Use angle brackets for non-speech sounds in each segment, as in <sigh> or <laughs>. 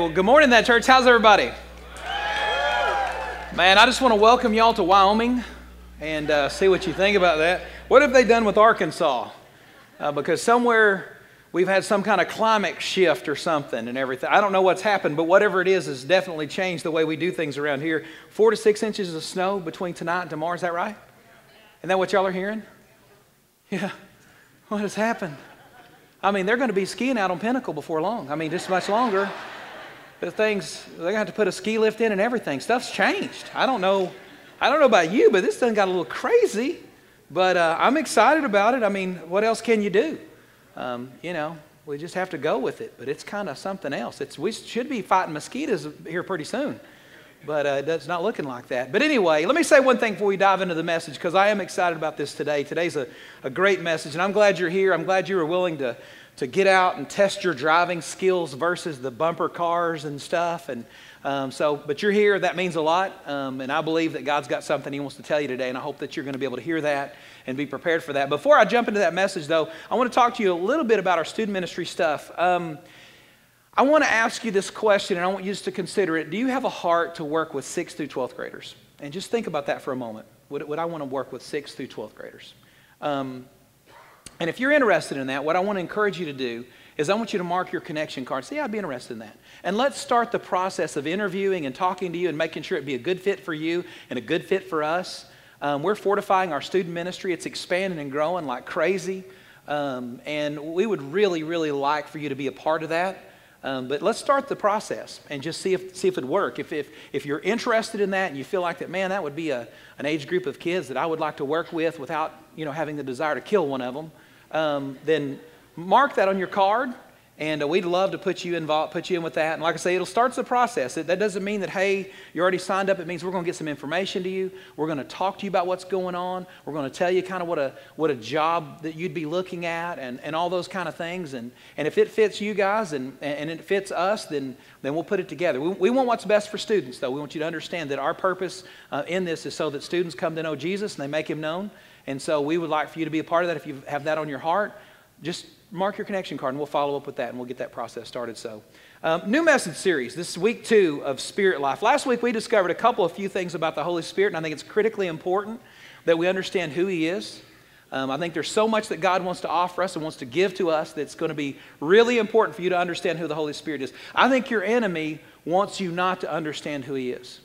well, good morning, that church. How's everybody? Man, I just want to welcome y'all to Wyoming and uh, see what you think about that. What have they done with Arkansas? Uh, because somewhere we've had some kind of climate shift or something and everything. I don't know what's happened, but whatever it is has definitely changed the way we do things around here. Four to six inches of snow between tonight and tomorrow. Is that right? Isn't that what y'all are hearing? <laughs> Yeah. What has happened? I mean, they're going to be skiing out on Pinnacle before long. I mean, just much longer. The things, they're to have to put a ski lift in and everything. Stuff's changed. I don't know. I don't know about you, but this thing got a little crazy. But uh, I'm excited about it. I mean, what else can you do? Um, you know, we just have to go with it. But it's kind of something else. It's, we should be fighting mosquitoes here pretty soon. But uh, it's not looking like that. But anyway, let me say one thing before we dive into the message, because I am excited about this today. Today's a, a great message, and I'm glad you're here. I'm glad you were willing to, to get out and test your driving skills versus the bumper cars and stuff. And um, so, but you're here. That means a lot. Um, and I believe that God's got something He wants to tell you today, and I hope that you're going to be able to hear that and be prepared for that. Before I jump into that message, though, I want to talk to you a little bit about our student ministry stuff. Um, I want to ask you this question, and I want you just to consider it. Do you have a heart to work with 6th through 12th graders? And just think about that for a moment. Would, would I want to work with 6th through 12th graders? Um, and if you're interested in that, what I want to encourage you to do is I want you to mark your connection card. See, I'd be interested in that. And let's start the process of interviewing and talking to you and making sure it'd be a good fit for you and a good fit for us. Um, we're fortifying our student ministry. It's expanding and growing like crazy. Um, and we would really, really like for you to be a part of that. Um, but let's start the process and just see if, see if it'd work. If, if, if you're interested in that and you feel like that, man, that would be a, an age group of kids that I would like to work with without you know, having the desire to kill one of them, um, then mark that on your card and uh, we'd love to put you involved, put you in with that. And like I say, it'll start the process. It, that doesn't mean that, hey, you're already signed up. It means we're going to get some information to you. We're going to talk to you about what's going on. We're going to tell you kind of what a, what a job that you'd be looking at and, and all those kind of things. And, and if it fits you guys and, and it fits us, then, then we'll put it together. We, we want what's best for students, though. We want you to understand that our purpose uh, in this is so that students come to know Jesus and they make him known. And so we would like for you to be a part of that if you have that on your heart. Just mark your connection card and we'll follow up with that and we'll get that process started. So, um, new message series. This is week two of Spirit Life. Last week we discovered a couple of few things about the Holy Spirit, and I think it's critically important that we understand who He is. Um, I think there's so much that God wants to offer us and wants to give to us that's going to be really important for you to understand who the Holy Spirit is. I think your enemy wants you not to understand who He is.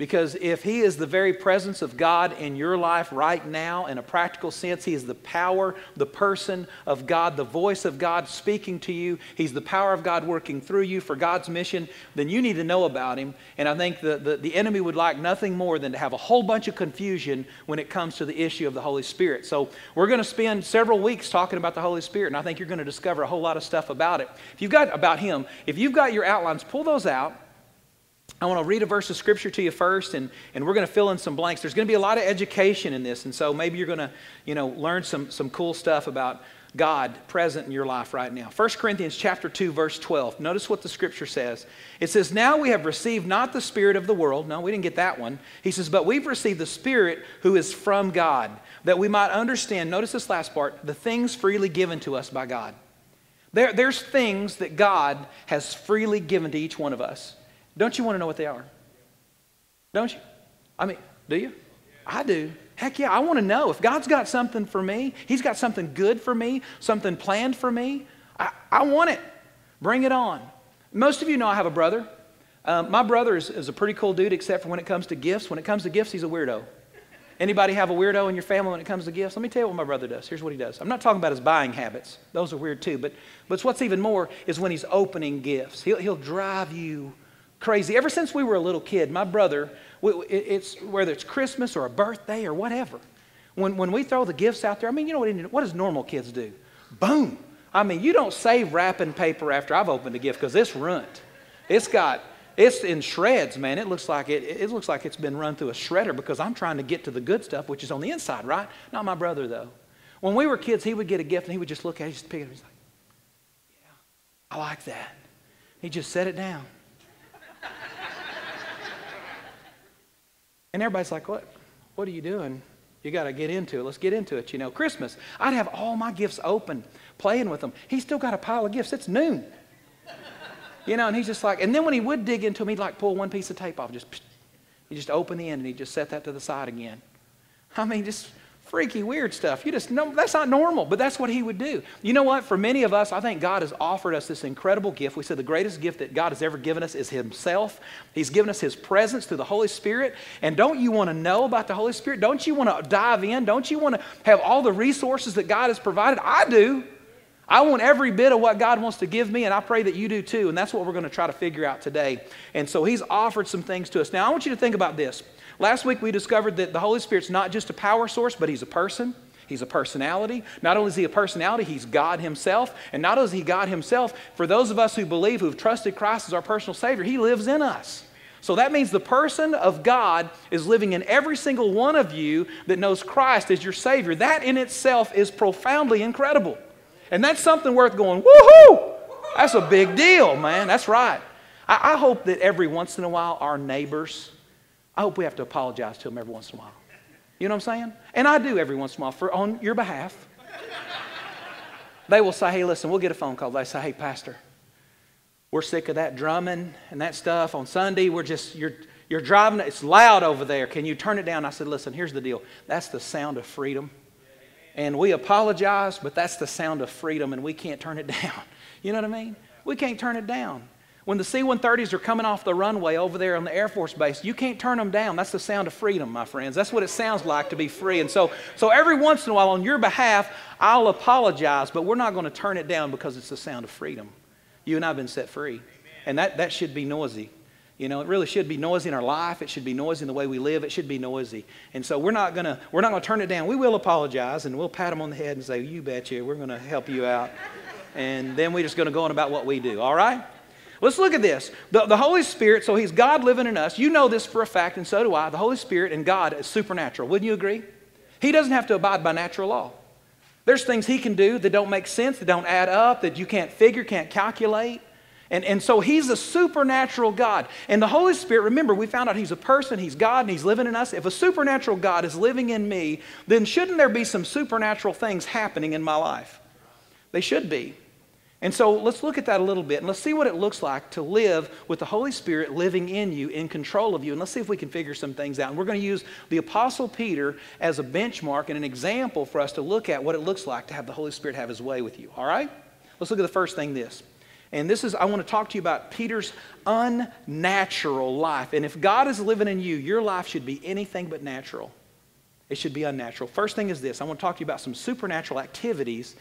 Because if He is the very presence of God in your life right now, in a practical sense, He is the power, the person of God, the voice of God speaking to you, He's the power of God working through you for God's mission, then you need to know about Him. And I think the, the, the enemy would like nothing more than to have a whole bunch of confusion when it comes to the issue of the Holy Spirit. So we're going to spend several weeks talking about the Holy Spirit, and I think you're going to discover a whole lot of stuff about it. If you've got about Him, if you've got your outlines, pull those out I want to read a verse of scripture to you first, and, and we're going to fill in some blanks. There's going to be a lot of education in this, and so maybe you're going to, you know, learn some, some cool stuff about God present in your life right now. 1 Corinthians chapter 2, verse 12. Notice what the scripture says. It says, Now we have received not the spirit of the world. No, we didn't get that one. He says, But we've received the spirit who is from God, that we might understand, notice this last part, the things freely given to us by God. There, there's things that God has freely given to each one of us. Don't you want to know what they are? Don't you? I mean, do you? I do. Heck yeah, I want to know. If God's got something for me, He's got something good for me, something planned for me, I, I want it. Bring it on. Most of you know I have a brother. Um, my brother is, is a pretty cool dude, except for when it comes to gifts. When it comes to gifts, he's a weirdo. Anybody have a weirdo in your family when it comes to gifts? Let me tell you what my brother does. Here's what he does. I'm not talking about his buying habits. Those are weird too. But, but what's even more is when he's opening gifts. He'll, he'll drive you crazy. Ever since we were a little kid, my brother, it's, whether it's Christmas or a birthday or whatever, when, when we throw the gifts out there, I mean, you know what, what does normal kids do? Boom. I mean, you don't save wrapping paper after I've opened a gift because it's ruined. It's got, it's in shreds, man. It looks like it, it looks like it's been run through a shredder because I'm trying to get to the good stuff, which is on the inside, right? Not my brother, though. When we were kids, he would get a gift and he would just look at it, just pick it up. And he's like, yeah, I like that. He just set it down. <laughs> And everybody's like, what? What are you doing? You got to get into it. Let's get into it. You know, Christmas, I'd have all my gifts open, playing with them. He's still got a pile of gifts. It's noon. <laughs> You know, and he's just like, and then when he would dig into him, he'd like pull one piece of tape off, just, he just open the end and he'd just set that to the side again. I mean, just freaky, weird stuff. You just know that's not normal, but that's what he would do. You know what? For many of us, I think God has offered us this incredible gift. We said the greatest gift that God has ever given us is Himself. He's given us His presence through the Holy Spirit. And don't you want to know about the Holy Spirit? Don't you want to dive in? Don't you want to have all the resources that God has provided? I do. I want every bit of what God wants to give me, and I pray that you do too. And that's what we're going to try to figure out today. And so He's offered some things to us. Now, I want you to think about this. Last week we discovered that the Holy Spirit's not just a power source, but He's a person. He's a personality. Not only is he a personality, he's God himself. And not only is he God himself, for those of us who believe, who've trusted Christ as our personal Savior, he lives in us. So that means the person of God is living in every single one of you that knows Christ as your Savior. That in itself is profoundly incredible. And that's something worth going, woohoo! That's a big deal, man. That's right. I, I hope that every once in a while our neighbors I hope we have to apologize to them every once in a while. You know what I'm saying? And I do every once in a while for on your behalf. they will say, hey, listen, we'll get a phone call. They say, hey, Pastor, we're sick of that drumming and that stuff on Sunday. We're just, you're, you're driving, it's loud over there. Can you turn it down? I said, listen, here's the deal. That's the sound of freedom. And we apologize, but that's the sound of freedom, and we can't turn it <laughs> down. You know what I mean? We can't turn it down. When the C 130s are coming off the runway over there on the Air Force Base, you can't turn them down. That's the sound of freedom, my friends. That's what it sounds like to be free. And so, so every once in a while, on your behalf, I'll apologize, but we're not going to turn it down because it's the sound of freedom. You and I have been set free. And that, that should be noisy. You know, it really should be noisy in our life. It should be noisy in the way we live. It should be noisy. And so we're not gonna we're not gonna turn it down. We will apologize and we'll pat them on the head and say, "You betcha, we're gonna help you out." And then we're just gonna go on about what we do. All right? Let's look at this. The, the Holy Spirit, so He's God living in us. You know this for a fact, and so do I. The Holy Spirit and God is supernatural. Wouldn't you agree? He doesn't have to abide by natural law. There's things He can do that don't make sense, that don't add up, that you can't figure, can't calculate. And, and so he's a supernatural God. And the Holy Spirit, remember, we found out he's a person, he's God, and he's living in us. If a supernatural God is living in me, then shouldn't there be some supernatural things happening in my life? They should be. And so let's look at that a little bit and let's see what it looks like to live with the Holy Spirit living in you, in control of you. And let's see if we can figure some things out. And we're going to use the Apostle Peter as a benchmark and an example for us to look at what it looks like to have the Holy Spirit have his way with you. All right? Let's look at the first thing this. And this is, I want to talk to you about Peter's unnatural life. And if God is living in you, your life should be anything but natural. It should be unnatural. First thing is this I want to talk to you about some supernatural activities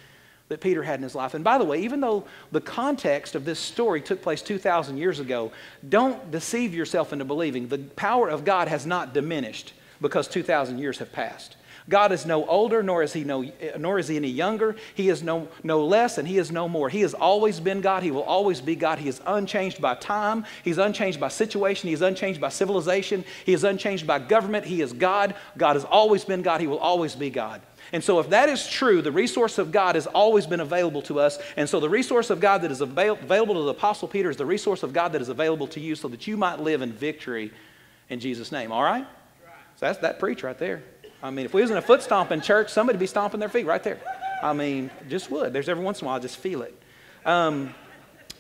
that Peter had in his life. And by the way, even though the context of this story took place 2,000 years ago, don't deceive yourself into believing the power of God has not diminished because 2,000 years have passed. God is no older, nor is he, no, nor is he any younger. He is no, no less, and he is no more. He has always been God. He will always be God. He is unchanged by time. He's unchanged by situation. He is unchanged by civilization. He is unchanged by government. He is God. God has always been God. He will always be God. And so, if that is true, the resource of God has always been available to us. And so, the resource of God that is avail- available to the Apostle Peter is the resource of God that is available to you so that you might live in victory in Jesus' name. All right? So, that's that preach right there. I mean, if we was in a foot stomping church, somebody would be stomping their feet right there. I mean, just would. There's every once in a while, I just feel it. Um,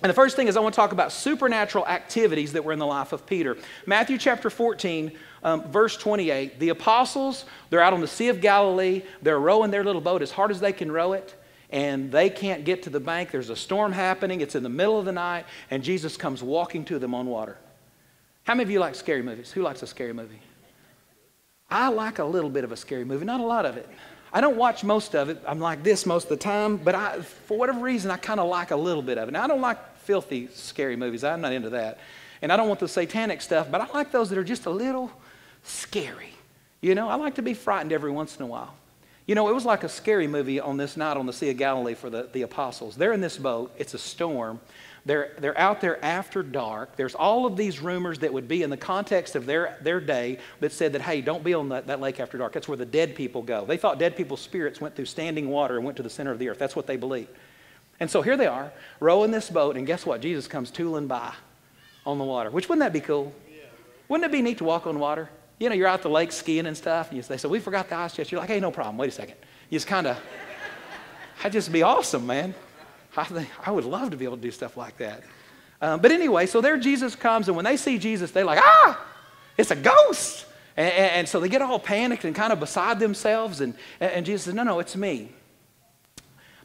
and the first thing is, I want to talk about supernatural activities that were in the life of Peter. Matthew chapter 14, um, verse 28. The apostles, they're out on the Sea of Galilee. They're rowing their little boat as hard as they can row it, and they can't get to the bank. There's a storm happening. It's in the middle of the night, and Jesus comes walking to them on water. How many of you like scary movies? Who likes a scary movie? I like a little bit of a scary movie, not a lot of it. I don't watch most of it. I'm like this most of the time, but I, for whatever reason, I kind of like a little bit of it. Now, I don't like filthy, scary movies. I'm not into that. And I don't want the satanic stuff, but I like those that are just a little scary. You know, I like to be frightened every once in a while. You know, it was like a scary movie on this night on the Sea of Galilee for the, the apostles. They're in this boat, it's a storm. They're, they're out there after dark. There's all of these rumors that would be in the context of their, their day that said that, hey, don't be on that, that lake after dark. That's where the dead people go. They thought dead people's spirits went through standing water and went to the center of the earth. That's what they believed. And so here they are, rowing this boat, and guess what? Jesus comes tooling by on the water, which wouldn't that be cool? Wouldn't it be neat to walk on water? You know, you're out the lake skiing and stuff, and you, say, We forgot the ice chest. You're like, Hey, no problem. Wait a second. You just kind of, <laughs> that'd just be awesome, man. I, think, I would love to be able to do stuff like that. Um, but anyway, so there Jesus comes, and when they see Jesus, they're like, ah, it's a ghost. And, and, so they get all panicked and kind of beside themselves. And, and Jesus says, no, no, it's me.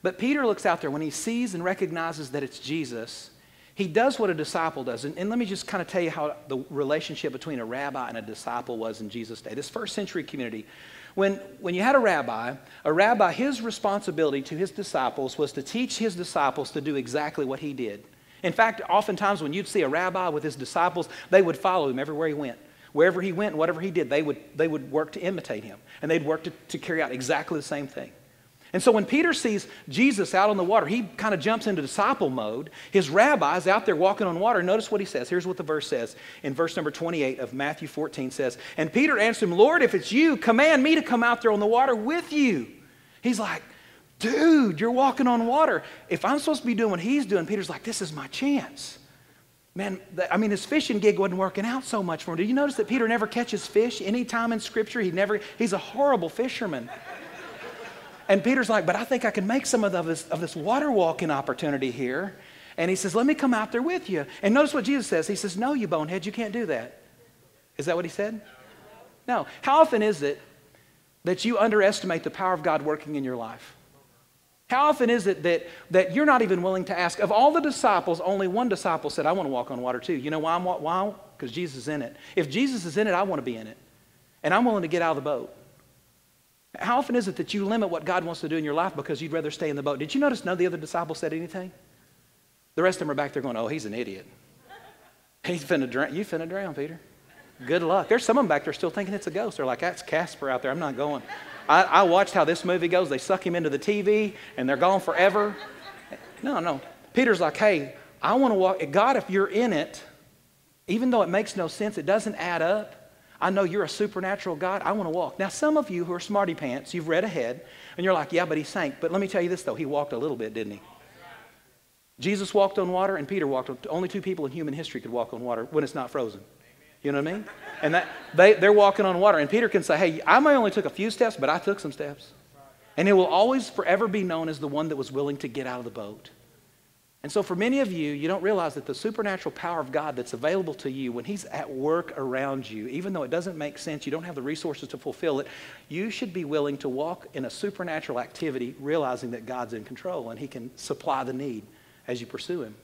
But Peter looks out there when he sees and recognizes that it's Jesus. He does what a disciple does. And, and, let me just kind of tell you how the relationship between a rabbi and a disciple was in Jesus' day. This first century community, when, when you had a rabbi, a rabbi, his responsibility to his disciples was to teach his disciples to do exactly what he did. In fact, oftentimes when you'd see a rabbi with his disciples, they would follow him everywhere he went. Wherever he went, whatever he did, they would, they would work to imitate him. And they'd work to, to carry out exactly the same thing. And so when Peter sees Jesus out on the water, he kind of jumps into disciple mode. His rabbi's out there walking on water. Notice what he says. Here's what the verse says. In verse number 28 of Matthew 14 says, And Peter answered him, Lord, if it's you, command me to come out there on the water with you. He's like, Dude, you're walking on water. If I'm supposed to be doing what he's doing, Peter's like, This is my chance. Man, I mean, his fishing gig wasn't working out so much for him. Did you notice that Peter never catches fish any time in Scripture? He never, he's a horrible fisherman. And Peter's like, but I think I can make some of this, of this water walking opportunity here. And he says, let me come out there with you. And notice what Jesus says. He says, no, you bonehead, you can't do that. Is that what he said? No. How often is it that you underestimate the power of God working in your life? How often is it that, that you're not even willing to ask? Of all the disciples, only one disciple said, I want to walk on water too. You know why? I'm, why? Because Jesus is in it. If Jesus is in it, I want to be in it. And I'm willing to get out of the boat. How often is it that you limit what God wants to do in your life because you'd rather stay in the boat? Did you notice none of the other disciples said anything? The rest of them are back there going, oh, he's an idiot. He's finna drown. You finna drown, Peter. Good luck. There's some of them back there still thinking it's a ghost. They're like, that's Casper out there. I'm not going. I, I watched how this movie goes. They suck him into the TV and they're gone forever. No, no. Peter's like, hey, I want to walk. God, if you're in it, even though it makes no sense, it doesn't add up. I know you're a supernatural God. I want to walk. Now, some of you who are smarty pants, you've read ahead, and you're like, yeah, but he sank. But let me tell you this, though. He walked a little bit, didn't he? Jesus walked on water, and Peter walked on. Only two people in human history could walk on water when it's not frozen. You know what I mean? And that they, they're walking on water. And Peter can say, hey, I only took a few steps, but I took some steps. And it will always forever be known as the one that was willing to get out of the boat. And so, for many of you, you don't realize that the supernatural power of God that's available to you when He's at work around you, even though it doesn't make sense, you don't have the resources to fulfill it, you should be willing to walk in a supernatural activity, realizing that God's in control and He can supply the need as you pursue Him.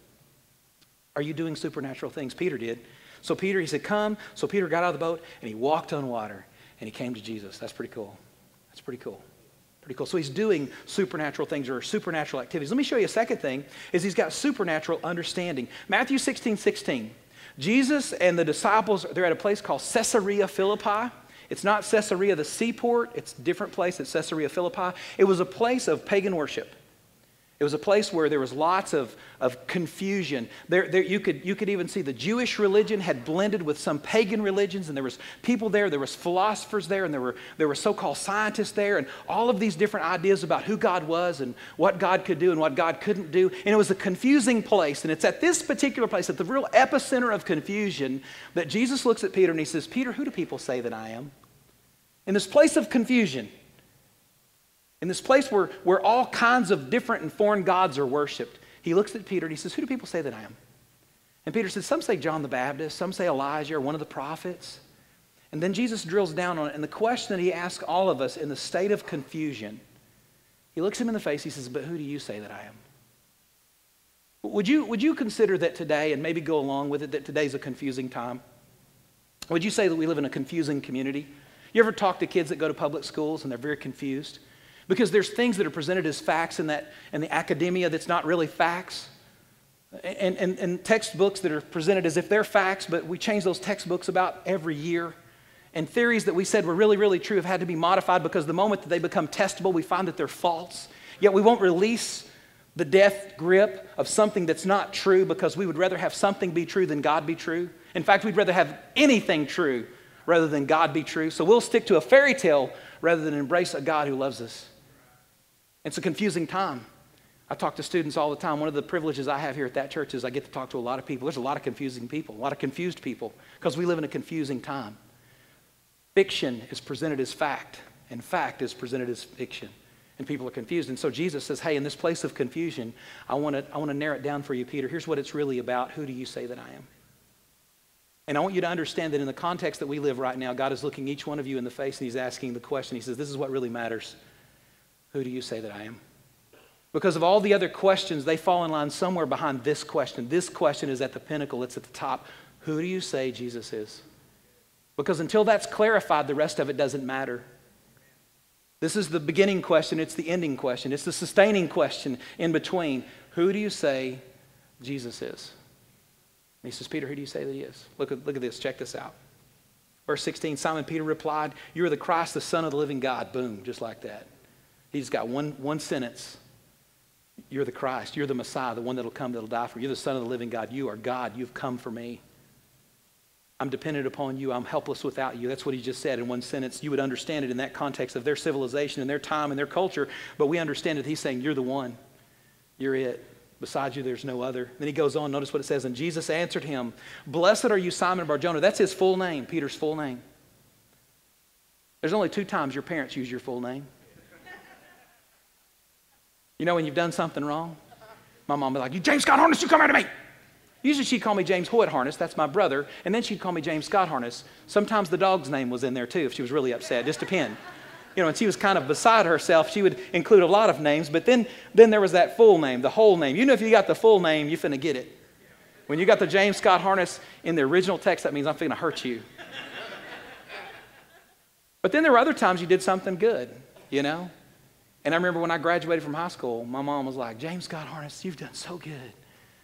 Are you doing supernatural things? Peter did. So, Peter, he said, Come. So, Peter got out of the boat and he walked on water and he came to Jesus. That's pretty cool. That's pretty cool. Pretty cool. So he's doing supernatural things or supernatural activities. Let me show you a second thing is he's got supernatural understanding. Matthew 16, 16. Jesus and the disciples, they're at a place called Caesarea Philippi. It's not Caesarea the seaport. It's a different place. It's Caesarea Philippi. It was a place of pagan worship. It was a place where there was lots of, of confusion. There, there, you, could, you could even see the Jewish religion had blended with some pagan religions, and there was people there, there was philosophers there, and there were, there were so-called scientists there, and all of these different ideas about who God was and what God could do and what God couldn't do. And it was a confusing place. And it's at this particular place, at the real epicenter of confusion, that Jesus looks at Peter and he says, Peter, who do people say that I am? In this place of confusion, in this place where, where all kinds of different and foreign gods are worshiped, he looks at Peter and he says, Who do people say that I am? And Peter says, Some say John the Baptist, some say Elijah or one of the prophets. And then Jesus drills down on it. And the question that he asks all of us in the state of confusion, he looks him in the face, he says, But who do you say that I am? Would you, would you consider that today, and maybe go along with it, that today's a confusing time? Would you say that we live in a confusing community? You ever talk to kids that go to public schools and they're very confused? Because there's things that are presented as facts in, that, in the academia that's not really facts. And, and, and textbooks that are presented as if they're facts, but we change those textbooks about every year. And theories that we said were really, really true have had to be modified because the moment that they become testable, we find that they're false. Yet we won't release the death grip of something that's not true because we would rather have something be true than God be true. In fact, we'd rather have anything true rather than God be true. So we'll stick to a fairy tale rather than embrace a God who loves us. It's a confusing time. I talk to students all the time. One of the privileges I have here at that church is I get to talk to a lot of people. There's a lot of confusing people, a lot of confused people, because we live in a confusing time. Fiction is presented as fact, and fact is presented as fiction. and people are confused. And so Jesus says, Hey, in this place of confusion, I want to I want to narrow it down for you, Peter. Here's what it's really about. Who do you say that I am? And I want you to understand that in the context that we live right now, God is looking each one of you in the face and He's asking the question. He says, This is what really matters. Who do you say that I am? Because of all the other questions, they fall in line somewhere behind this question. This question is at the pinnacle, it's at the top. Who do you say Jesus is? Because until that's clarified, the rest of it doesn't matter. This is the beginning question, it's the ending question, it's the sustaining question in between. Who do you say Jesus is? And he says, Peter, who do you say that he is? Look at, look at this, check this out. Verse 16 Simon Peter replied, You are the Christ, the Son of the living God. Boom, just like that. He's got one, one sentence. You're the Christ. You're the Messiah, the one that'll come, that'll die for you. You're the Son of the living God. You are God. You've come for me. I'm dependent upon you. I'm helpless without you. That's what he just said in one sentence. You would understand it in that context of their civilization and their time and their culture, but we understand it. He's saying, You're the one. You're it. Besides you, there's no other. Then he goes on. Notice what it says. And Jesus answered him, Blessed are you, Simon Barjona. That's his full name, Peter's full name. There's only two times your parents use your full name. You know when you've done something wrong? My mom would be like, You James Scott Harness, you come here to me. Usually she'd call me James Hoyt Harness, that's my brother, and then she'd call me James Scott Harness. Sometimes the dog's name was in there too if she was really upset, just a depend. You know, and she was kind of beside herself. She would include a lot of names, but then, then there was that full name, the whole name. You know, if you got the full name, you're finna get it. When you got the James Scott Harness in the original text, that means I'm finna hurt you. But then there were other times you did something good, you know? And I remember when I graduated from high school, my mom was like, James Scott Harness, you've done so good.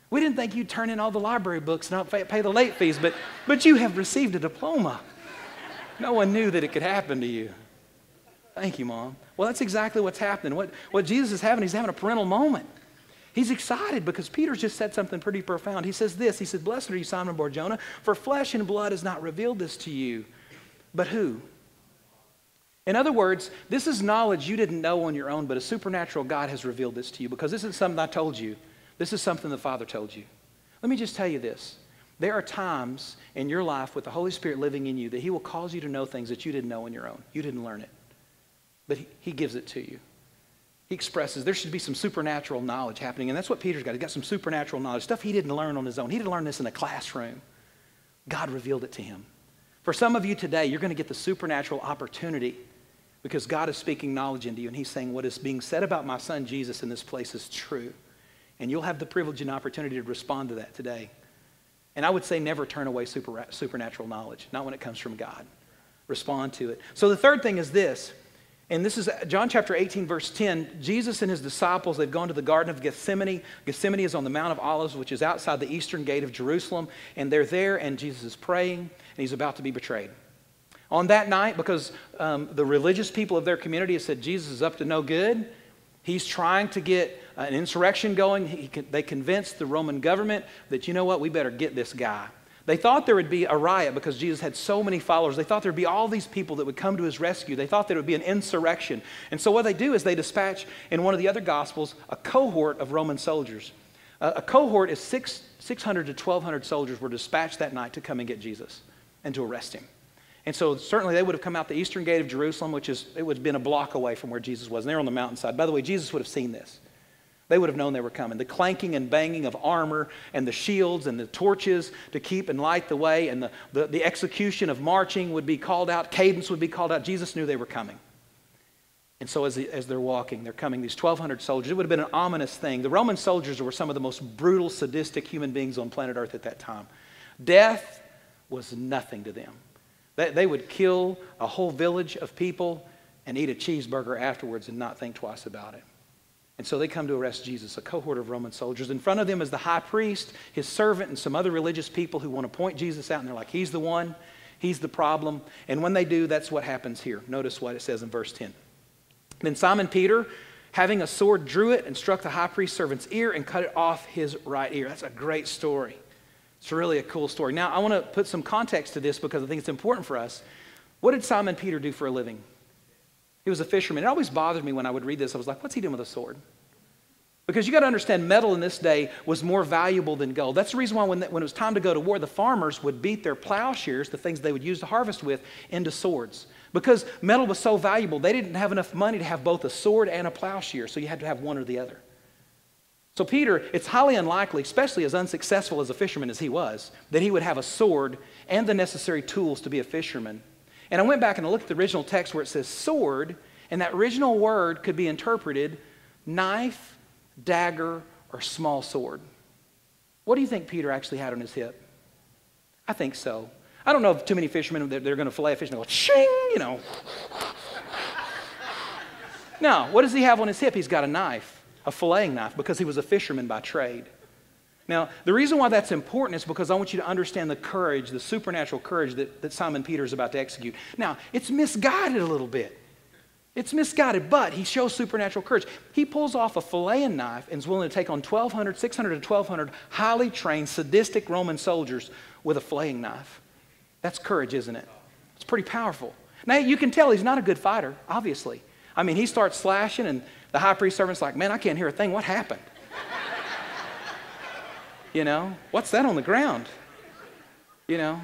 We didn't think you'd turn in all the library books and not pay the late fees, but, but you have received a diploma. No one knew that it could happen to you. Thank you, Mom. Well, that's exactly what's happening. What, what Jesus is having, he's having a parental moment. He's excited because Peter's just said something pretty profound. He says this He said, Blessed are you, Simon Barjona, for flesh and blood has not revealed this to you. But who? In other words, this is knowledge you didn't know on your own, but a supernatural God has revealed this to you because this is something I told you. This is something the Father told you. Let me just tell you this. There are times in your life with the Holy Spirit living in you that He will cause you to know things that you didn't know on your own. You didn't learn it, but He, he gives it to you. He expresses there should be some supernatural knowledge happening, and that's what Peter's got. He's got some supernatural knowledge, stuff he didn't learn on his own. He didn't learn this in a classroom. God revealed it to him. For some of you today, you're going to get the supernatural opportunity because God is speaking knowledge into you, and He's saying, What is being said about my son Jesus in this place is true. And you'll have the privilege and opportunity to respond to that today. And I would say never turn away super, supernatural knowledge, not when it comes from God. Respond to it. So the third thing is this, and this is John chapter 18, verse 10. Jesus and his disciples, they've gone to the Garden of Gethsemane. Gethsemane is on the Mount of Olives, which is outside the eastern gate of Jerusalem. And they're there, and Jesus is praying, and he's about to be betrayed. On that night, because um, the religious people of their community said Jesus is up to no good, he's trying to get an insurrection going. He, they convinced the Roman government that, you know what, we better get this guy. They thought there would be a riot because Jesus had so many followers. They thought there would be all these people that would come to his rescue. They thought there would be an insurrection. And so, what they do is they dispatch, in one of the other Gospels, a cohort of Roman soldiers. Uh, a cohort is six, 600 to 1,200 soldiers were dispatched that night to come and get Jesus and to arrest him. And so certainly they would have come out the eastern gate of Jerusalem, which is it would have been a block away from where Jesus was. And they're on the mountainside. By the way, Jesus would have seen this. They would have known they were coming. The clanking and banging of armor and the shields and the torches to keep and light the way and the, the, the execution of marching would be called out, cadence would be called out. Jesus knew they were coming. And so as, as they're walking, they're coming, these 1,200 soldiers. It would have been an ominous thing. The Roman soldiers were some of the most brutal, sadistic human beings on planet Earth at that time. Death was nothing to them. They, they would kill a whole village of people and eat a cheeseburger afterwards and not think twice about it. And so they come to arrest Jesus, a cohort of Roman soldiers. In front of them is the high priest, his servant, and some other religious people who want to point Jesus out, and they're like, He's the one, He's the problem. And when they do, that's what happens here. Notice what it says in verse 10. Then Simon Peter, having a sword, drew it and struck the high priest's servant's ear and cut it off his right ear. That's a great story. It's really a cool story. Now, I want to put some context to this because I think it's important for us. What did Simon Peter do for a living? He was a fisherman. It always bothered me when I would read this. I was like, what's he doing with a sword? Because you got to understand, metal in this day was more valuable than gold. That's the reason why, when, when it was time to go to war, the farmers would beat their plowshares, the things they would use to harvest with, into swords. Because metal was so valuable, they didn't have enough money to have both a sword and a plowshare, so you had to have one or the other. So, Peter, it's highly unlikely, especially as unsuccessful as a fisherman as he was, that he would have a sword and the necessary tools to be a fisherman. And I went back and I looked at the original text where it says sword, and that original word could be interpreted knife, dagger, or small sword. What do you think Peter actually had on his hip? I think so. I don't know if too many fishermen they're, going to fillet a fish and go ching, you know. <laughs> no, what does he have on his hip? He's got a knife, a filleting knife, because he was a fisherman by trade. Now, the reason why that's important is because I want you to understand the courage, the supernatural courage that, that Simon Peter is about to execute. Now, it's misguided a little bit. It's misguided, but he shows supernatural courage. He pulls off a filleting knife and is willing to take on 1,200, 600 to 1,200 highly trained, sadistic Roman soldiers with a filleting knife. That's courage, isn't it? It's pretty powerful. Now, you can tell he's not a good fighter, obviously. I mean, he starts slashing, and the high priest servant's like, Man, I can't hear a thing. What happened? you know, what's that on the ground? You know,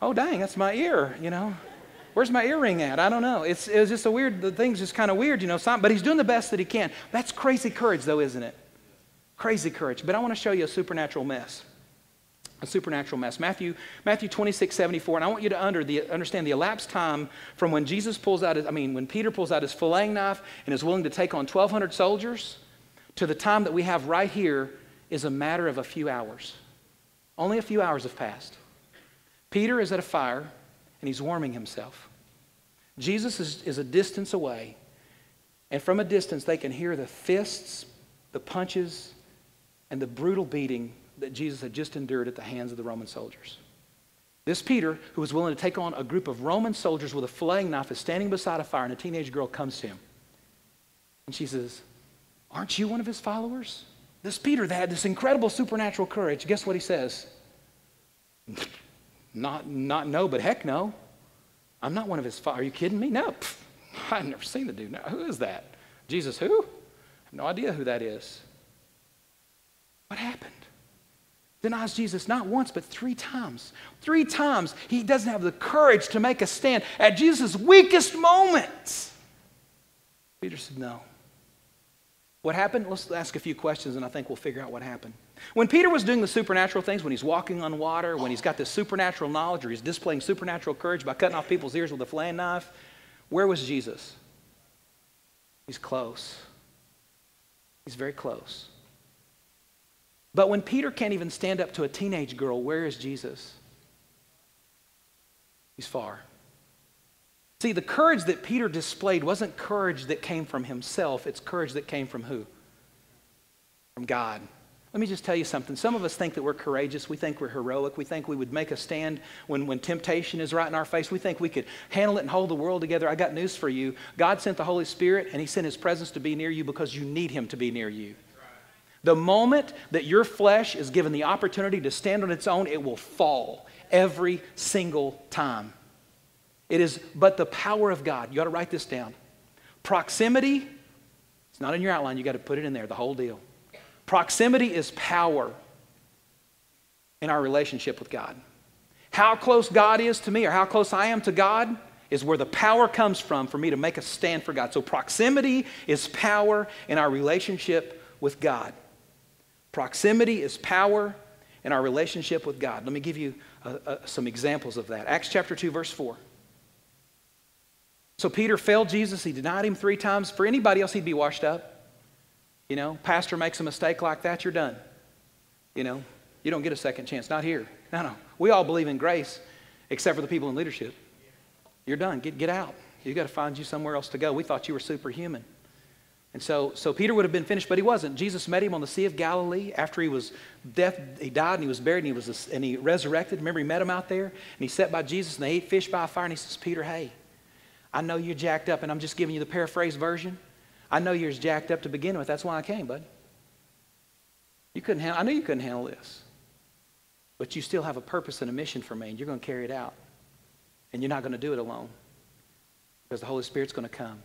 oh, dang, that's my ear, you know. Where's my earring at? I don't know. It's, it's just a weird, the thing's just kind of weird, you know. But he's doing the best that he can. That's crazy courage, though, isn't it? Crazy courage. But I want to show you a supernatural mess. A supernatural mess. Matthew, Matthew 26, 74. And I want you to under the, understand the elapsed time from when Jesus pulls out his, I mean, when Peter pulls out his filleting knife and is willing to take on 1,200 soldiers to the time that we have right here is a matter of a few hours. Only a few hours have passed. Peter is at a fire and he's warming himself. Jesus is, is a distance away, and from a distance, they can hear the fists, the punches, and the brutal beating that Jesus had just endured at the hands of the Roman soldiers. This Peter, who was willing to take on a group of Roman soldiers with a flaying knife, is standing beside a fire, and a teenage girl comes to him. And she says, Aren't you one of his followers? This Peter that had this incredible supernatural courage, guess what he says? <laughs> Not, not no, but heck no. I'm not one of his followers. Are you kidding me? No. Pff, I've never seen the dude. No. Who is that? Jesus who? I have no idea who that is. What happened? Denies Jesus not once, but three times. Three times he doesn't have the courage to make a stand at Jesus' weakest moments. Peter said, No. What happened? Let's ask a few questions and I think we'll figure out what happened. When Peter was doing the supernatural things, when he's walking on water, when he's got this supernatural knowledge or he's displaying supernatural courage by cutting off people's ears with a flaying knife, where was Jesus? He's close. He's very close. But when Peter can't even stand up to a teenage girl, where is Jesus? He's far. See, the courage that Peter displayed wasn't courage that came from himself, it's courage that came from who? From God. Let me just tell you something. Some of us think that we're courageous. We think we're heroic. We think we would make a stand when, when temptation is right in our face. We think we could handle it and hold the world together. I got news for you. God sent the Holy Spirit, and He sent His presence to be near you because you need Him to be near you. The moment that your flesh is given the opportunity to stand on its own, it will fall every single time. It is but the power of God. You got to write this down. Proximity, it's not in your outline, you got to put it in there, the whole deal. Proximity is power in our relationship with God. How close God is to me or how close I am to God is where the power comes from for me to make a stand for God. So, proximity is power in our relationship with God. Proximity is power in our relationship with God. Let me give you uh, uh, some examples of that. Acts chapter 2, verse 4. So Peter failed Jesus. He denied him three times. For anybody else, he'd be washed up. You know, pastor makes a mistake like that, you're done. You know, you don't get a second chance. Not here. No, no. We all believe in grace, except for the people in leadership. You're done. Get, get out. You've got to find you somewhere else to go. We thought you were superhuman. And so, so Peter would have been finished, but he wasn't. Jesus met him on the Sea of Galilee after he was death. He died and he was buried and he was and he resurrected. Remember, he met him out there and he sat by Jesus and they ate fish by fire. And he says, Peter, hey, I know you're jacked up, and I'm just giving you the paraphrase version. I know you're as jacked up to begin with. That's why I came, bud. You couldn't handle, I knew you couldn't handle this. But you still have a purpose and a mission for me, and you're going to carry it out. And you're not going to do it alone because the Holy Spirit's going to come.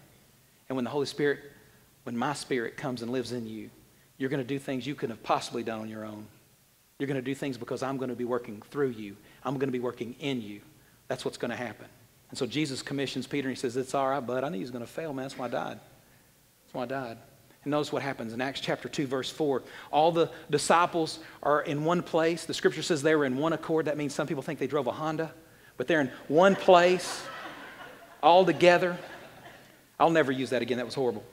And when the Holy Spirit, when my spirit comes and lives in you, you're going to do things you couldn't have possibly done on your own. You're going to do things because I'm going to be working through you. I'm going to be working in you. That's what's going to happen. And so Jesus commissions Peter and he says, It's all right, bud. I knew he was going to fail, man. That's why I died. That's why I died. And notice what happens in Acts chapter 2, verse 4. All the disciples are in one place. The scripture says they were in one accord. That means some people think they drove a Honda, but they're in one place, all together. I'll never use that again. That was horrible.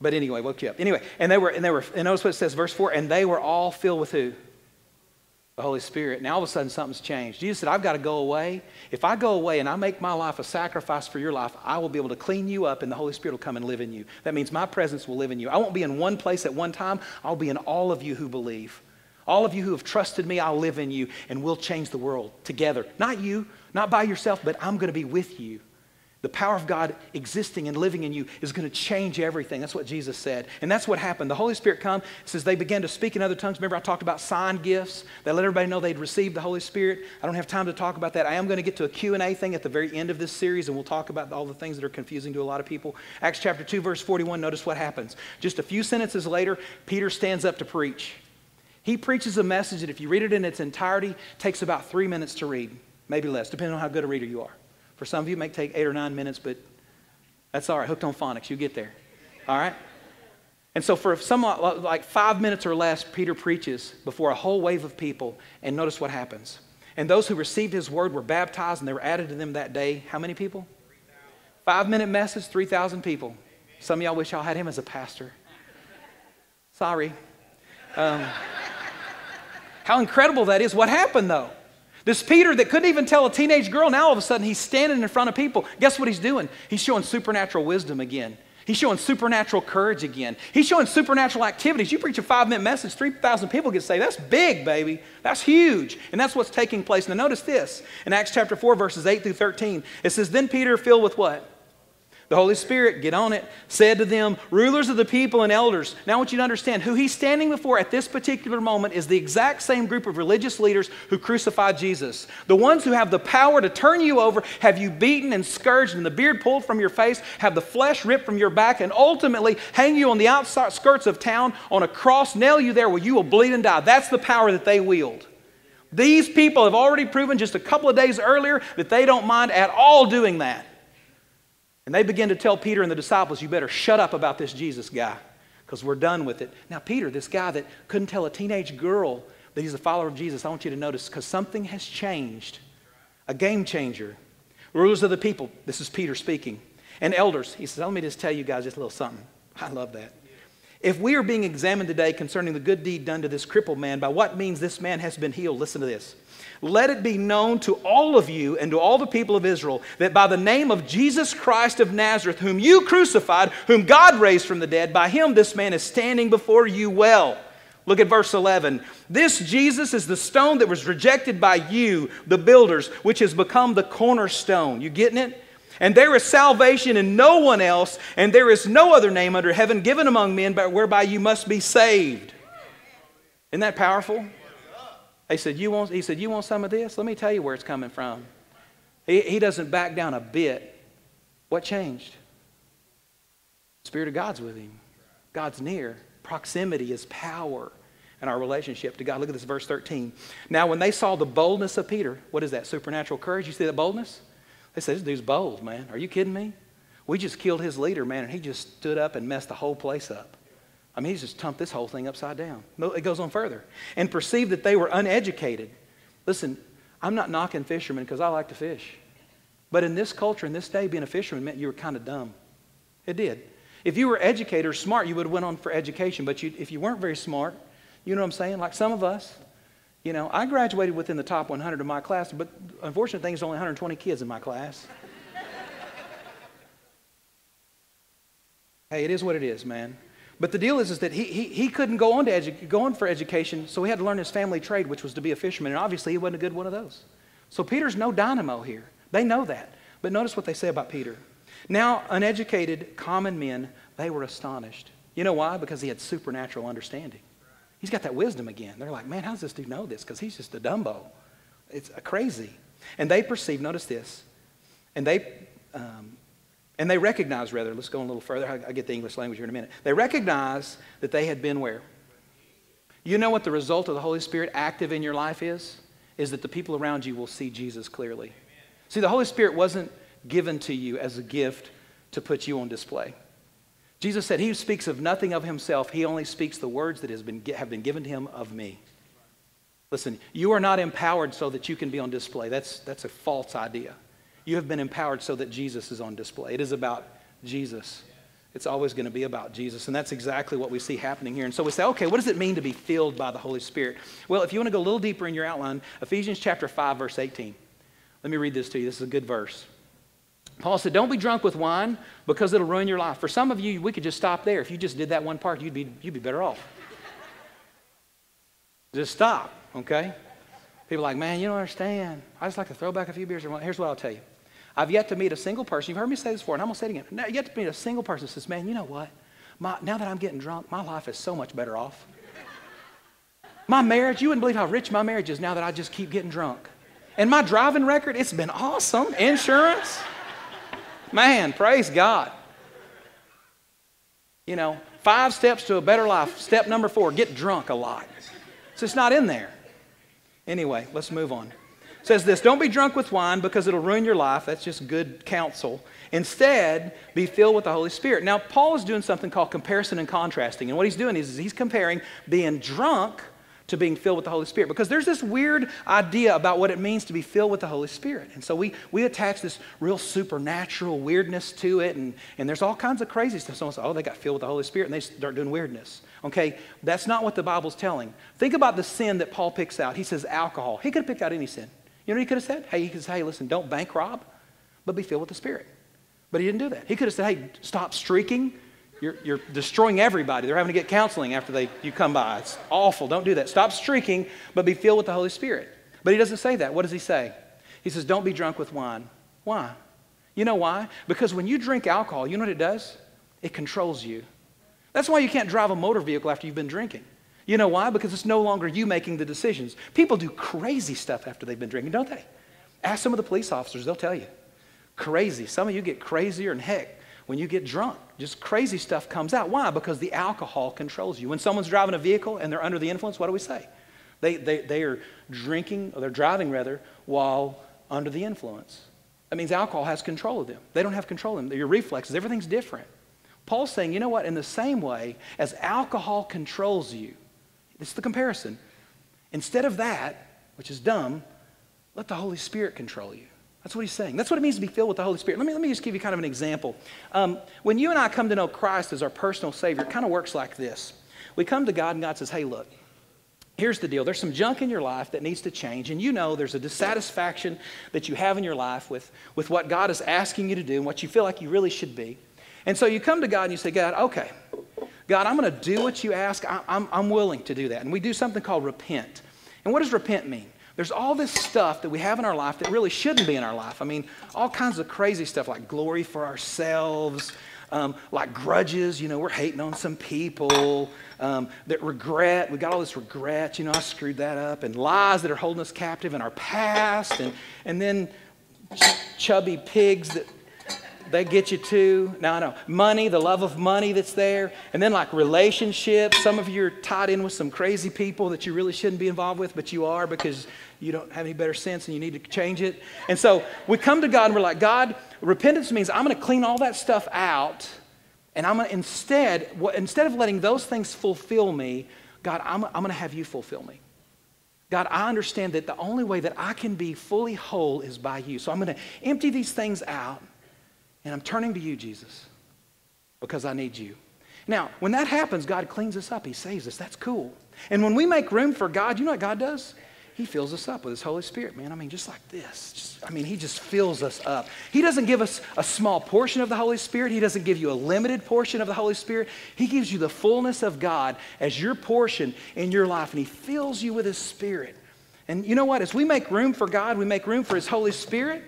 But anyway, woke you up. Anyway, and they were, and they were, and notice what it says, verse 4, and they were all filled with who? The Holy Spirit. Now all of a sudden something's changed. Jesus said, I've got to go away. If I go away and I make my life a sacrifice for your life, I will be able to clean you up and the Holy Spirit will come and live in you. That means my presence will live in you. I won't be in one place at one time. I'll be in all of you who believe. All of you who have trusted me, I'll live in you and we'll change the world together. Not you, not by yourself, but I'm going to be with you. The power of God existing and living in you is going to change everything. That's what Jesus said. And that's what happened. The Holy Spirit come, says they began to speak in other tongues. Remember I talked about sign gifts. They let everybody know they'd received the Holy Spirit. I don't have time to talk about that. I am going to get to a Q&A thing at the very end of this series, and we'll talk about all the things that are confusing to a lot of people. Acts chapter 2, verse 41, notice what happens. Just a few sentences later, Peter stands up to preach. He preaches a message that if you read it in its entirety, takes about three minutes to read, maybe less, depending on how good a reader you are. For some of you, it may take eight or nine minutes, but that's all right. Hooked on phonics, you get there. All right? And so, for some like five minutes or less, Peter preaches before a whole wave of people, and notice what happens. And those who received his word were baptized, and they were added to them that day. How many people? Five minute message, 3,000 people. Some of y'all wish y'all had him as a pastor. Sorry. Um, <laughs> how incredible that is. What happened, though? This Peter that couldn't even tell a teenage girl, now all of a sudden he's standing in front of people. Guess what he's doing? He's showing supernatural wisdom again. He's showing supernatural courage again. He's showing supernatural activities. You preach a five minute message, 3,000 people get saved. That's big, baby. That's huge. And that's what's taking place. Now, notice this in Acts chapter 4, verses 8 through 13. It says, Then Peter, filled with what? The Holy Spirit, get on it, said to them, rulers of the people and elders. Now I want you to understand who he's standing before at this particular moment is the exact same group of religious leaders who crucified Jesus. The ones who have the power to turn you over, have you beaten and scourged, and the beard pulled from your face, have the flesh ripped from your back, and ultimately hang you on the outskirts of town on a cross, nail you there where you will bleed and die. That's the power that they wield. These people have already proven just a couple of days earlier that they don't mind at all doing that. And they begin to tell Peter and the disciples, You better shut up about this Jesus guy because we're done with it. Now, Peter, this guy that couldn't tell a teenage girl that he's a follower of Jesus, I want you to notice because something has changed. A game changer. Rulers of the people, this is Peter speaking, and elders. He says, Let me just tell you guys just a little something. I love that. If we are being examined today concerning the good deed done to this crippled man, by what means this man has been healed, listen to this. Let it be known to all of you and to all the people of Israel that by the name of Jesus Christ of Nazareth, whom you crucified, whom God raised from the dead, by him this man is standing before you well. Look at verse 11. This Jesus is the stone that was rejected by you, the builders, which has become the cornerstone. You getting it? And there is salvation in no one else, and there is no other name under heaven given among men whereby you must be saved. Isn't that powerful? He said, you want, he said, You want some of this? Let me tell you where it's coming from. He, he doesn't back down a bit. What changed? The Spirit of God's with him. God's near. Proximity is power in our relationship to God. Look at this, verse 13. Now, when they saw the boldness of Peter, what is that? Supernatural courage? You see that boldness? They said, This dude's bold, man. Are you kidding me? We just killed his leader, man, and he just stood up and messed the whole place up. I mean, he's just tumped this whole thing upside down. It goes on further. And perceived that they were uneducated. Listen, I'm not knocking fishermen because I like to fish. But in this culture, in this day, being a fisherman meant you were kind of dumb. It did. If you were educated or smart, you would have went on for education. But you, if you weren't very smart, you know what I'm saying? Like some of us, you know, I graduated within the top 100 of my class, but unfortunate thing is only 120 kids in my class. <laughs> hey, it is what it is, man. But the deal is, is that he, he, he couldn't go on, to edu- go on for education, so he had to learn his family trade, which was to be a fisherman. And obviously, he wasn't a good one of those. So Peter's no dynamo here. They know that. But notice what they say about Peter. Now, uneducated, common men, they were astonished. You know why? Because he had supernatural understanding. He's got that wisdom again. They're like, man, how does this dude know this? Because he's just a Dumbo. It's crazy. And they perceived, notice this, and they um, And they recognized, rather, let's go a little further. I'll get the English language here in a minute. They recognized that they had been where? You know what the result of the Holy Spirit active in your life is? Is that the people around you will see Jesus clearly. See, the Holy Spirit wasn't given to you as a gift to put you on display. Jesus said, He speaks of nothing of himself, he only speaks the words that has been, have been given to him of me. Listen, you are not empowered so that you can be on display. That's, that's a false idea. You have been empowered so that Jesus is on display. It is about Jesus. It's always going to be about Jesus. And that's exactly what we see happening here. And so we say, okay, what does it mean to be filled by the Holy Spirit? Well, if you want to go a little deeper in your outline, Ephesians chapter 5, verse 18. Let me read this to you. This is a good verse. Paul said, Don't be drunk with wine because it'll ruin your life. For some of you, we could just stop there. If you just did that one part, you'd be, you'd be better off. just stop, okay? People are like, Man, you don't understand. I just like to throw back a few beers. Here's what I'll tell you I've yet to meet a single person. You've heard me say this before, and I'm going to say it again. Now, yet to meet a single person that says, Man, you know what? My, now that I'm getting drunk, my life is so much better off. My marriage, you wouldn't believe how rich my marriage is now that I just keep getting drunk. And my driving record, it's been awesome. Insurance. Man, praise God. You know, five steps to a better life. Step number four, get drunk a lot. So it's not in there. Anyway, let's move on. Says this Don't be drunk with wine because it'll ruin your life. That's just good counsel. Instead, be filled with the Holy Spirit. Now, Paul is doing something called comparison and contrasting. And what he's doing is, is he's comparing being drunk to being filled with the Holy Spirit. Because there's this weird idea about what it means to be filled with the Holy Spirit. And so we, we attach this real supernatural weirdness to it, and, and there's all kinds of crazy stuff. Someone says, oh, they got filled with the Holy Spirit, and they start doing weirdness. Okay, that's not what the Bible's telling. Think about the sin that Paul picks out. He says alcohol. He could have picked out any sin. You know he could have said? Hey, he could say, hey, listen, don't bank rob, but be filled with the Spirit. But he didn't do that. He could have said, hey, stop streaking, you're, you're destroying everybody. They're having to get counseling after they, you come by. It's awful. Don't do that. Stop streaking, but be filled with the Holy Spirit. But he doesn't say that. What does he say? He says, Don't be drunk with wine. Why? You know why? Because when you drink alcohol, you know what it does? It controls you. That's why you can't drive a motor vehicle after you've been drinking. You know why? Because it's no longer you making the decisions. People do crazy stuff after they've been drinking, don't they? Ask some of the police officers, they'll tell you. Crazy. Some of you get crazier than heck when you get drunk. Just crazy stuff comes out. Why? Because the alcohol controls you. When someone's driving a vehicle and they're under the influence, what do we say? They, they, they are drinking, or they're driving rather, while under the influence. That means alcohol has control of them. They don't have control of them. Your reflexes, everything's different. Paul's saying, you know what? In the same way as alcohol controls you, this is the comparison. Instead of that, which is dumb, let the Holy Spirit control you. That's what he's saying. That's what it means to be filled with the Holy Spirit. Let me, let me just give you kind of an example. Um, when you and I come to know Christ as our personal Savior, it kind of works like this. We come to God, and God says, Hey, look, here's the deal. There's some junk in your life that needs to change, and you know there's a dissatisfaction that you have in your life with, with what God is asking you to do and what you feel like you really should be. And so you come to God and you say, God, okay, God, I'm going to do what you ask. I, I'm, I'm willing to do that. And we do something called repent. And what does repent mean? There's all this stuff that we have in our life that really shouldn't be in our life. I mean, all kinds of crazy stuff like glory for ourselves, um, like grudges. You know, we're hating on some people. Um, that regret, we got all this regret. You know, I screwed that up, and lies that are holding us captive in our past, and and then ch- chubby pigs that they get you to. Now I know money, the love of money that's there, and then like relationships. Some of you are tied in with some crazy people that you really shouldn't be involved with, but you are because you don't have any better sense and you need to change it. And so we come to God and we're like, God, repentance means I'm going to clean all that stuff out, and I'm going to instead, instead of letting those things fulfill me, God, I'm, I'm going to have you fulfill me. God, I understand that the only way that I can be fully whole is by you. So I'm going to empty these things out and I'm turning to you, Jesus, because I need you. Now, when that happens, God cleans us up. He saves us. That's cool. And when we make room for God, you know what God does? He fills us up with His Holy Spirit, man. I mean, just like this. Just, I mean, He just fills us up. He doesn't give us a small portion of the Holy Spirit, He doesn't give you a limited portion of the Holy Spirit. He gives you the fullness of God as your portion in your life, and He fills you with His Spirit. And you know what? As we make room for God, we make room for His Holy Spirit.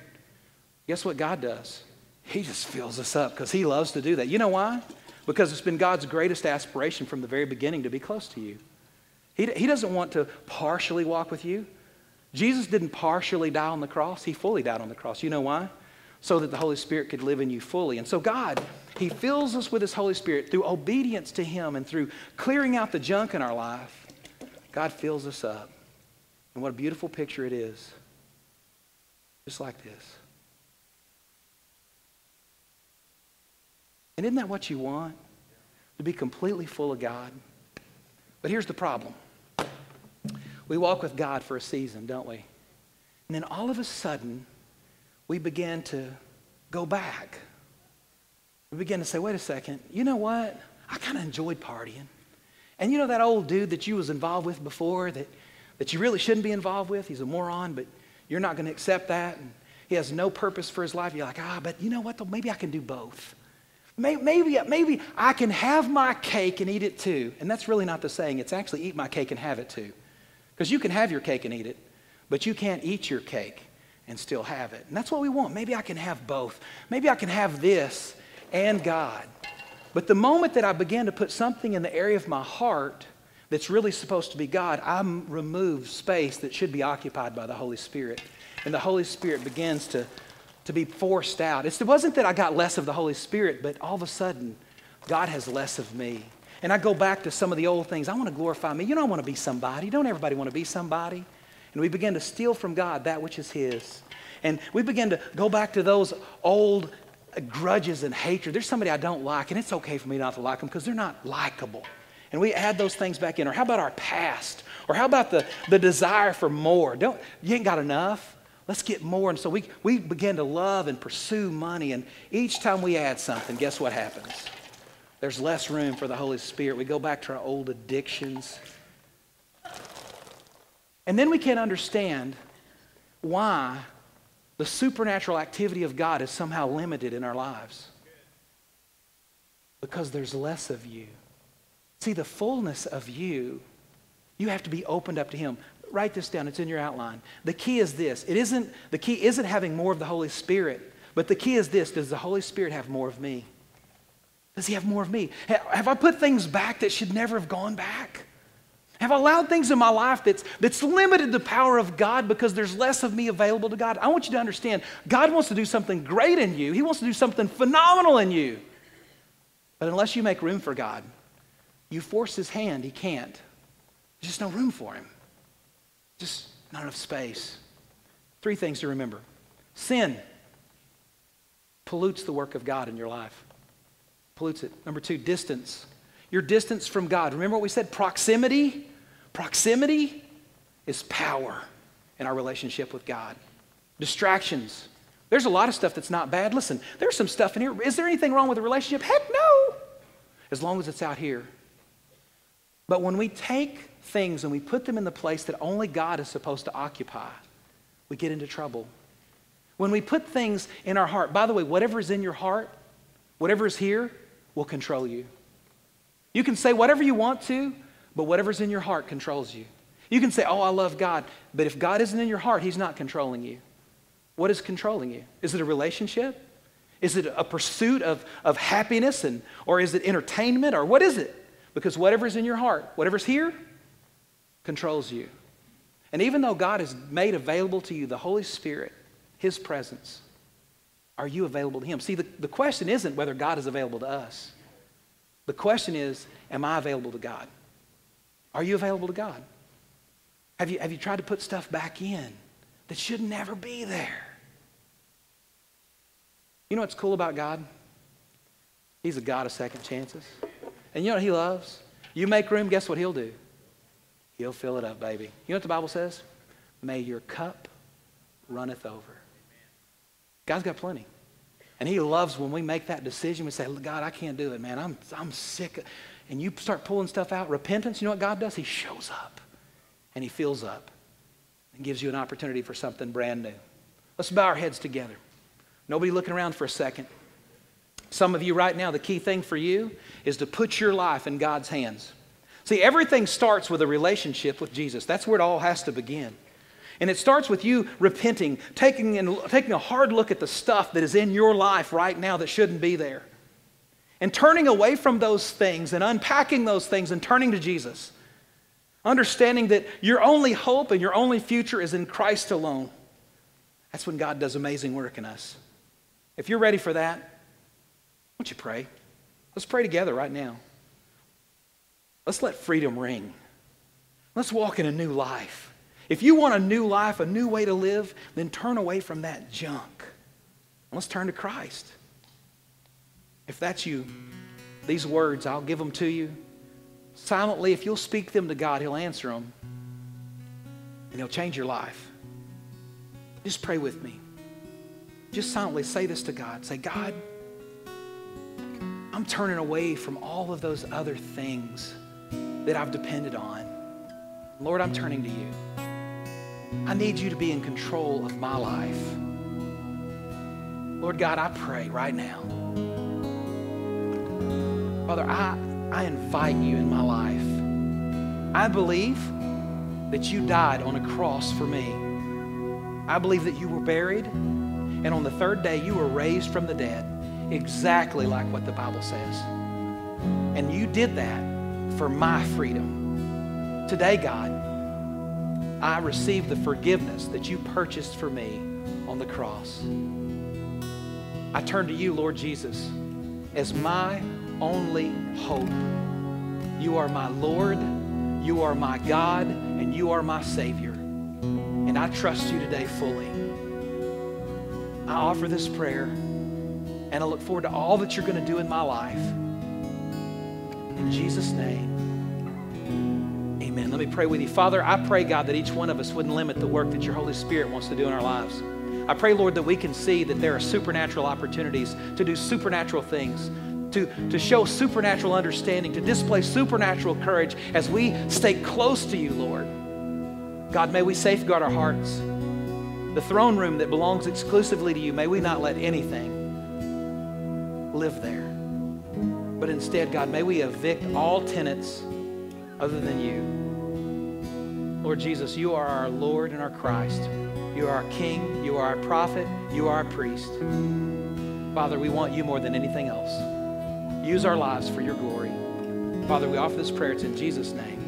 Guess what God does? He just fills us up because He loves to do that. You know why? Because it's been God's greatest aspiration from the very beginning to be close to you. He, he doesn't want to partially walk with you. Jesus didn't partially die on the cross, He fully died on the cross. You know why? so that the Holy Spirit could live in you fully. And so, God, He fills us with His Holy Spirit through obedience to Him and through clearing out the junk in our life. God fills us up. And what a beautiful picture it is. Just like this. And isn't that what you want? To be completely full of God? But here's the problem we walk with God for a season, don't we? And then all of a sudden, we begin to go back. We begin to say, wait a second, you know what? I kind of enjoyed partying. And you know that old dude that you was involved with before that, that you really shouldn't be involved with? He's a moron, but you're not going to accept that. And he has no purpose for his life. You're like, ah, but you know what? Though? Maybe I can do both. Maybe, maybe, I can have my cake and eat it too. And that's really not the saying. It's actually eat my cake and have it too. Because you can have your cake and eat it, but you can't eat your cake and still have it. And that's what we want. Maybe I can have both. Maybe I can have this and God. But the moment that I begin to put something in the area of my heart that's really supposed to be God, I remove space that should be occupied by the Holy Spirit. And the Holy Spirit begins to, to be forced out. It's, it wasn't that I got less of the Holy Spirit, but all of a sudden, God has less of me. And I go back to some of the old things. I want to glorify me. You don't want to be somebody. Don't everybody want to be somebody? And we begin to steal from God that which is His. And we begin to go back to those old grudges and hatred. There's somebody I don't like, and it's okay for me not to like them because they're not likable. And we add those things back in. Or how about our past? Or how about the, the desire for more? Don't, you ain't got enough. Let's get more. And so we, we begin to love and pursue money. And each time we add something, guess what happens? There's less room for the Holy Spirit. We go back to our old addictions. And then we can't understand why the supernatural activity of God is somehow limited in our lives. Because there's less of you. See, the fullness of you, you have to be opened up to Him. Write this down, it's in your outline. The key is this it isn't, the key isn't having more of the Holy Spirit, but the key is this does the Holy Spirit have more of me? Does He have more of me? Have I put things back that should never have gone back? Have I allowed things in my life that's, that's limited the power of God because there's less of me available to God? I want you to understand God wants to do something great in you, He wants to do something phenomenal in you. But unless you make room for God, you force His hand, He can't. There's just no room for Him, just not enough space. Three things to remember sin pollutes the work of God in your life, pollutes it. Number two, distance your distance from God. Remember what we said? Proximity. Proximity is power in our relationship with God. Distractions. There's a lot of stuff that's not bad. Listen, there's some stuff in here. Is there anything wrong with the relationship? Heck no. As long as it's out here. But when we take things and we put them in the place that only God is supposed to occupy, we get into trouble. When we put things in our heart, by the way, whatever is in your heart, whatever is here, will control you. You can say whatever you want to, but whatever's in your heart controls you. You can say, Oh, I love God, but if God isn't in your heart, He's not controlling you. What is controlling you? Is it a relationship? Is it a pursuit of, of happiness? And, or is it entertainment? Or what is it? Because whatever's in your heart, whatever's here, controls you. And even though God has made available to you the Holy Spirit, His presence, are you available to Him? See, the, the question isn't whether God is available to us. The question is, am I available to God? Are you available to God? Have you, have you tried to put stuff back in that should never be there? You know what's cool about God? He's a God of second chances. And you know what he loves? You make room, guess what he'll do? He'll fill it up, baby. You know what the Bible says? May your cup runneth over. God's got plenty. And he loves when we make that decision. We say, God, I can't do it, man. I'm, I'm sick. And you start pulling stuff out. Repentance, you know what God does? He shows up and he fills up and gives you an opportunity for something brand new. Let's bow our heads together. Nobody looking around for a second. Some of you right now, the key thing for you is to put your life in God's hands. See, everything starts with a relationship with Jesus. That's where it all has to begin. And it starts with you repenting, taking, and, taking a hard look at the stuff that is in your life right now that shouldn't be there. And turning away from those things and unpacking those things and turning to Jesus. Understanding that your only hope and your only future is in Christ alone. That's when God does amazing work in us. If you're ready for that, won't you pray? Let's pray together right now. Let's let freedom ring. Let's walk in a new life. If you want a new life, a new way to live, then turn away from that junk. Let's turn to Christ. If that's you, these words, I'll give them to you. Silently, if you'll speak them to God, He'll answer them and He'll change your life. Just pray with me. Just silently say this to God. Say, God, I'm turning away from all of those other things that I've depended on. Lord, I'm turning to you. I need you to be in control of my life. Lord God, I pray right now. Father, I, I invite you in my life. I believe that you died on a cross for me. I believe that you were buried, and on the third day you were raised from the dead, exactly like what the Bible says. And you did that for my freedom. Today, God, I receive the forgiveness that you purchased for me on the cross. I turn to you, Lord Jesus, as my only hope. You are my Lord, you are my God, and you are my Savior. And I trust you today fully. I offer this prayer, and I look forward to all that you're going to do in my life. In Jesus' name. Amen. Let me pray with you. Father, I pray, God, that each one of us wouldn't limit the work that your Holy Spirit wants to do in our lives. I pray, Lord, that we can see that there are supernatural opportunities to do supernatural things, to, to show supernatural understanding, to display supernatural courage as we stay close to you, Lord. God, may we safeguard our hearts. The throne room that belongs exclusively to you, may we not let anything live there. But instead, God, may we evict all tenants other than you. Lord Jesus, you are our Lord and our Christ. You are our King. You are our prophet. You are our priest. Father, we want you more than anything else. Use our lives for your glory. Father, we offer this prayer. It's in Jesus' name.